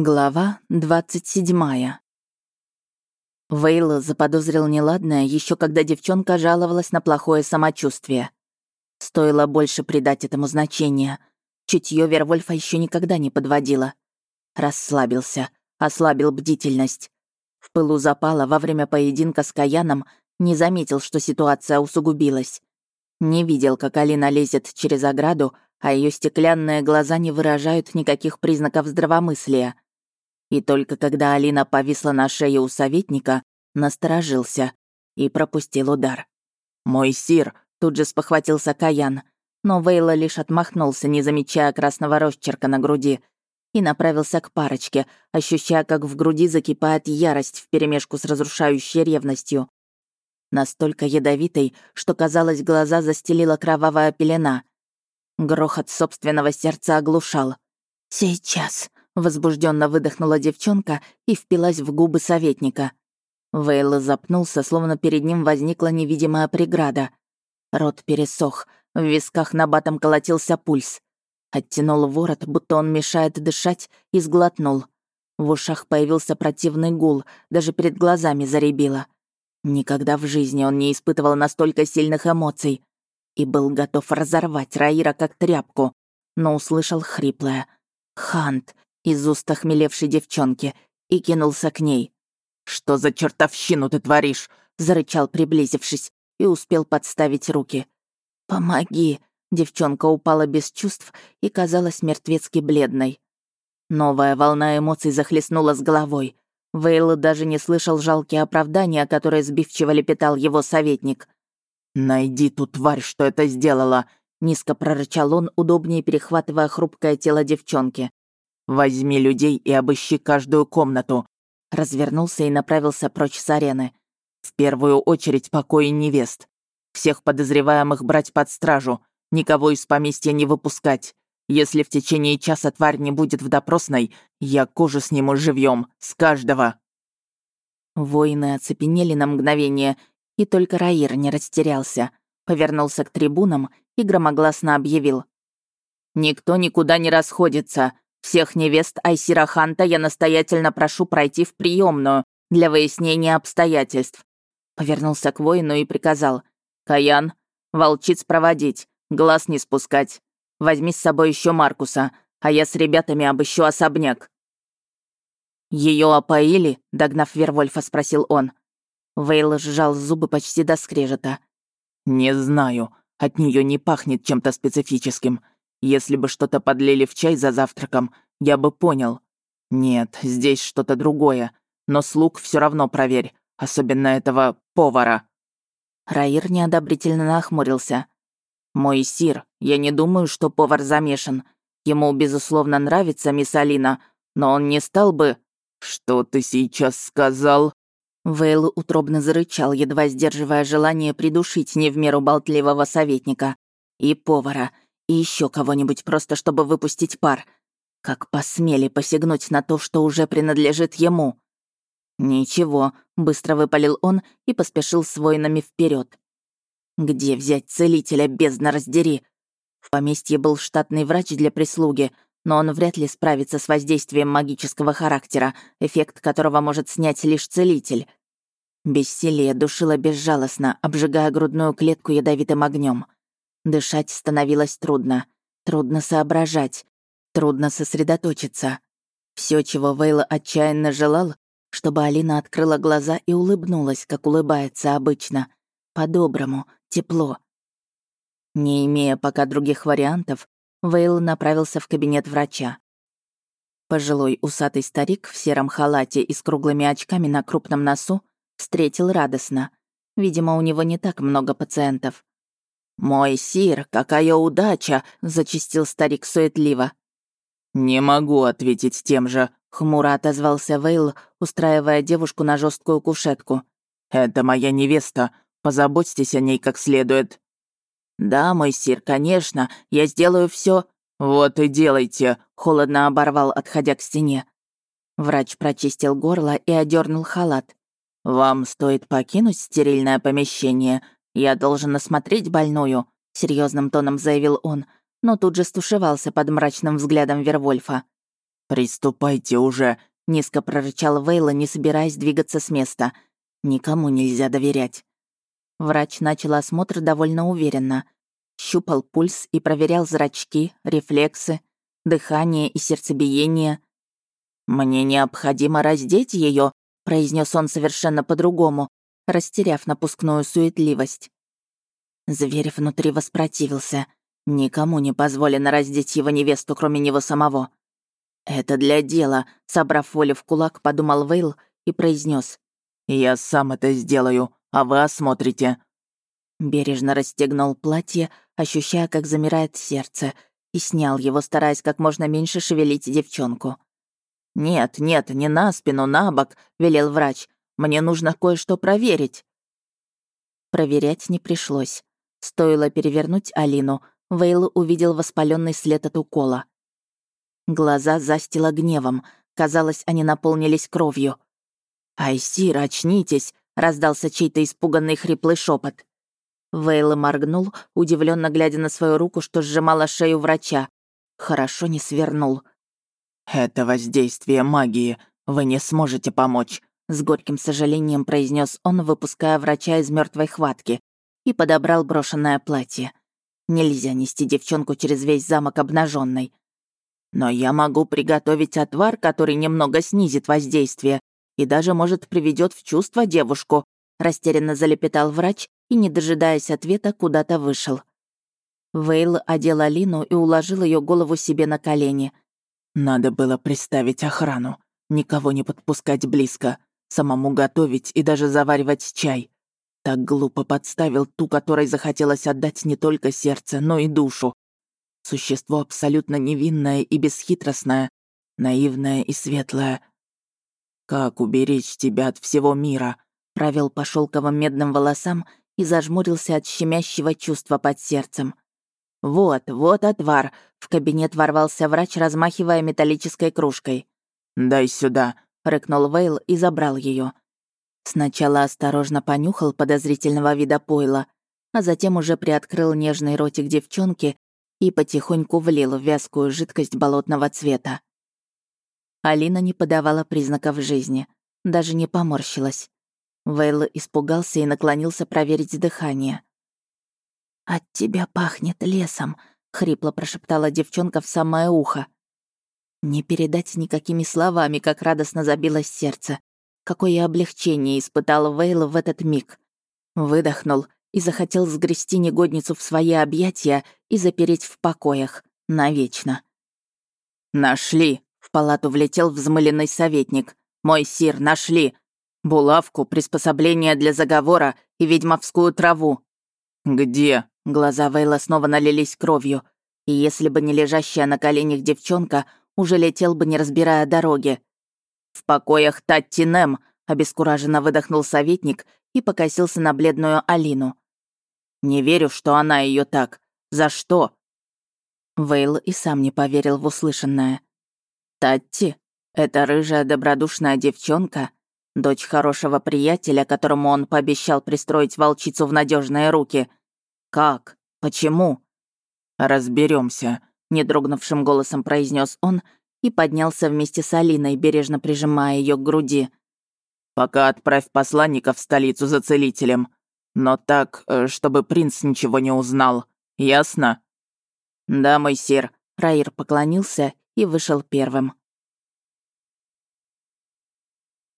Глава 27. Вейл заподозрил неладное еще когда девчонка жаловалась на плохое самочувствие. Стоило больше придать этому значения. Чутье Вервольфа еще никогда не подводило. Расслабился, ослабил бдительность. В пылу запала во время поединка с Каяном не заметил, что ситуация усугубилась. Не видел, как Алина лезет через ограду, а ее стеклянные глаза не выражают никаких признаков здравомыслия. И только когда Алина повисла на шее у советника, насторожился и пропустил удар. «Мой сир!» — тут же спохватился Каян, но Вейла лишь отмахнулся, не замечая красного росчерка на груди, и направился к парочке, ощущая, как в груди закипает ярость вперемешку с разрушающей ревностью. Настолько ядовитой, что, казалось, глаза застелила кровавая пелена. Грохот собственного сердца оглушал. «Сейчас!» Возбужденно выдохнула девчонка и впилась в губы советника. Вейл запнулся, словно перед ним возникла невидимая преграда. Рот пересох, в висках на батом колотился пульс. Оттянул ворот, будто он мешает дышать, и сглотнул. В ушах появился противный гул, даже перед глазами заребило. Никогда в жизни он не испытывал настолько сильных эмоций и был готов разорвать Раира как тряпку, но услышал хриплое «Хант!» Из уст охмелевшей девчонки и кинулся к ней. «Что за чертовщину ты творишь?» — зарычал, приблизившись, и успел подставить руки. «Помоги!» — девчонка упала без чувств и казалась мертвецки бледной. Новая волна эмоций захлестнула с головой. Вейл даже не слышал жалкие оправдания, которые сбивчиво лепетал его советник. «Найди ту тварь, что это сделала!» — низко прорычал он, удобнее перехватывая хрупкое тело девчонки. «Возьми людей и обыщи каждую комнату», развернулся и направился прочь с арены. «В первую очередь покои невест. Всех подозреваемых брать под стражу, никого из поместья не выпускать. Если в течение часа тварь не будет в допросной, я кожу сниму живьем с каждого». Воины оцепенели на мгновение, и только Раир не растерялся. Повернулся к трибунам и громогласно объявил. «Никто никуда не расходится. Всех невест Айсира Ханта я настоятельно прошу пройти в приемную для выяснения обстоятельств. Повернулся к воину и приказал. «Каян, волчиц проводить, глаз не спускать. Возьми с собой еще Маркуса, а я с ребятами обыщу особняк». Ее опоили?» — догнав Вервольфа, спросил он. Вейл сжал зубы почти до скрежета. «Не знаю. От нее не пахнет чем-то специфическим. Если бы что-то подлили в чай за завтраком, я бы понял. Нет, здесь что-то другое. Но слуг все равно проверь, особенно этого повара». Раир неодобрительно нахмурился. «Мой сир, я не думаю, что повар замешан. Ему, безусловно, нравится мисс Алина, но он не стал бы...» «Что ты сейчас сказал?» Вейл утробно зарычал, едва сдерживая желание придушить не в меру болтливого советника. И повара, и еще кого-нибудь просто, чтобы выпустить пар. Как посмели посягнуть на то, что уже принадлежит ему. «Ничего», — быстро выпалил он и поспешил с воинами вперед. «Где взять целителя, бездна раздери?» В поместье был штатный врач для прислуги, но он вряд ли справится с воздействием магического характера, эффект которого может снять лишь целитель. Бессилие душило безжалостно, обжигая грудную клетку ядовитым огнем. Дышать становилось трудно. Трудно соображать. Трудно сосредоточиться. Все, чего Вейла отчаянно желал, чтобы Алина открыла глаза и улыбнулась, как улыбается обычно. По-доброму, тепло. Не имея пока других вариантов, Вейл направился в кабинет врача. Пожилой усатый старик в сером халате и с круглыми очками на крупном носу встретил радостно. Видимо, у него не так много пациентов. «Мой сир, какая удача!» — зачистил старик суетливо. «Не могу ответить тем же», — хмуро отозвался Вейл, устраивая девушку на жесткую кушетку. «Это моя невеста. Позаботьтесь о ней как следует». «Да, мой сир, конечно. Я сделаю все. «Вот и делайте», — холодно оборвал, отходя к стене. Врач прочистил горло и одернул халат. «Вам стоит покинуть стерильное помещение. «Я должен осмотреть больную», — серьезным тоном заявил он, но тут же стушевался под мрачным взглядом Вервольфа. «Приступайте уже», — низко прорычал Вейла, не собираясь двигаться с места. «Никому нельзя доверять». Врач начал осмотр довольно уверенно. Щупал пульс и проверял зрачки, рефлексы, дыхание и сердцебиение. «Мне необходимо раздеть ее, произнес он совершенно по-другому, растеряв напускную суетливость. Зверь внутри воспротивился. Никому не позволено раздеть его невесту, кроме него самого. «Это для дела», — собрав волю в кулак, подумал Вейл и произнес: «Я сам это сделаю, а вы осмотрите». Бережно расстегнул платье, ощущая, как замирает сердце, и снял его, стараясь как можно меньше шевелить девчонку. «Нет, нет, не на спину, на бок», — велел врач. «Мне нужно кое-что проверить». Проверять не пришлось. Стоило перевернуть Алину, Вейл увидел воспаленный след от укола. Глаза застило гневом. Казалось, они наполнились кровью. «Айсир, очнитесь!» — раздался чей-то испуганный хриплый шепот. Вейл моргнул, удивленно глядя на свою руку, что сжимала шею врача. Хорошо не свернул. «Это воздействие магии. Вы не сможете помочь», — с горьким сожалением произнес он, выпуская врача из мертвой хватки, и подобрал брошенное платье. Нельзя нести девчонку через весь замок обнаженной. Но я могу приготовить отвар, который немного снизит воздействие и даже, может, приведет в чувство девушку», — растерянно залепетал врач и, не дожидаясь ответа, куда-то вышел. Вейл одел Алину и уложил ее голову себе на колени — надо было приставить охрану, никого не подпускать близко, самому готовить и даже заваривать чай. Так глупо подставил ту, которой захотелось отдать не только сердце, но и душу. Существо абсолютно невинное и бесхитростное, наивное и светлое. «Как уберечь тебя от всего мира?» провел по шелковым медным волосам и зажмурился от щемящего чувства под сердцем. «Вот, вот отвар!» — в кабинет ворвался врач, размахивая металлической кружкой. «Дай сюда!» — рыкнул Вейл и забрал ее. Сначала осторожно понюхал подозрительного вида пойла, а затем уже приоткрыл нежный ротик девчонки и потихоньку влил в вязкую жидкость болотного цвета. Алина не подавала признаков жизни, даже не поморщилась. Вейл испугался и наклонился проверить дыхание. «От тебя пахнет лесом», — хрипло прошептала девчонка в самое ухо. Не передать никакими словами, как радостно забилось сердце. Какое облегчение испытал Вейл в этот миг. Выдохнул и захотел сгрести негодницу в свои объятия и запереть в покоях. Навечно. «Нашли!» — в палату влетел взмыленный советник. «Мой сир, нашли! Булавку, приспособление для заговора и ведьмовскую траву». «Где?» Глаза Вейла снова налились кровью, и если бы не лежащая на коленях девчонка, уже летел бы, не разбирая дороги. «В покоях Татти Нем», — обескураженно выдохнул советник и покосился на бледную Алину. «Не верю, что она ее так. За что?» Вейл и сам не поверил в услышанное. «Татти? Это рыжая добродушная девчонка, дочь хорошего приятеля, которому он пообещал пристроить волчицу в надежные руки. Как? Почему? Разберемся, недрогнувшим голосом произнес он и поднялся вместе с Алиной, бережно прижимая ее к груди. Пока отправь посланника в столицу за целителем. Но так, э, чтобы принц ничего не узнал. Ясно? Да, мой сир. Раир поклонился и вышел первым.